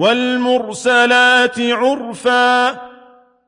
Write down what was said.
وَالْمُرْسَلَاتِ عُرْفًا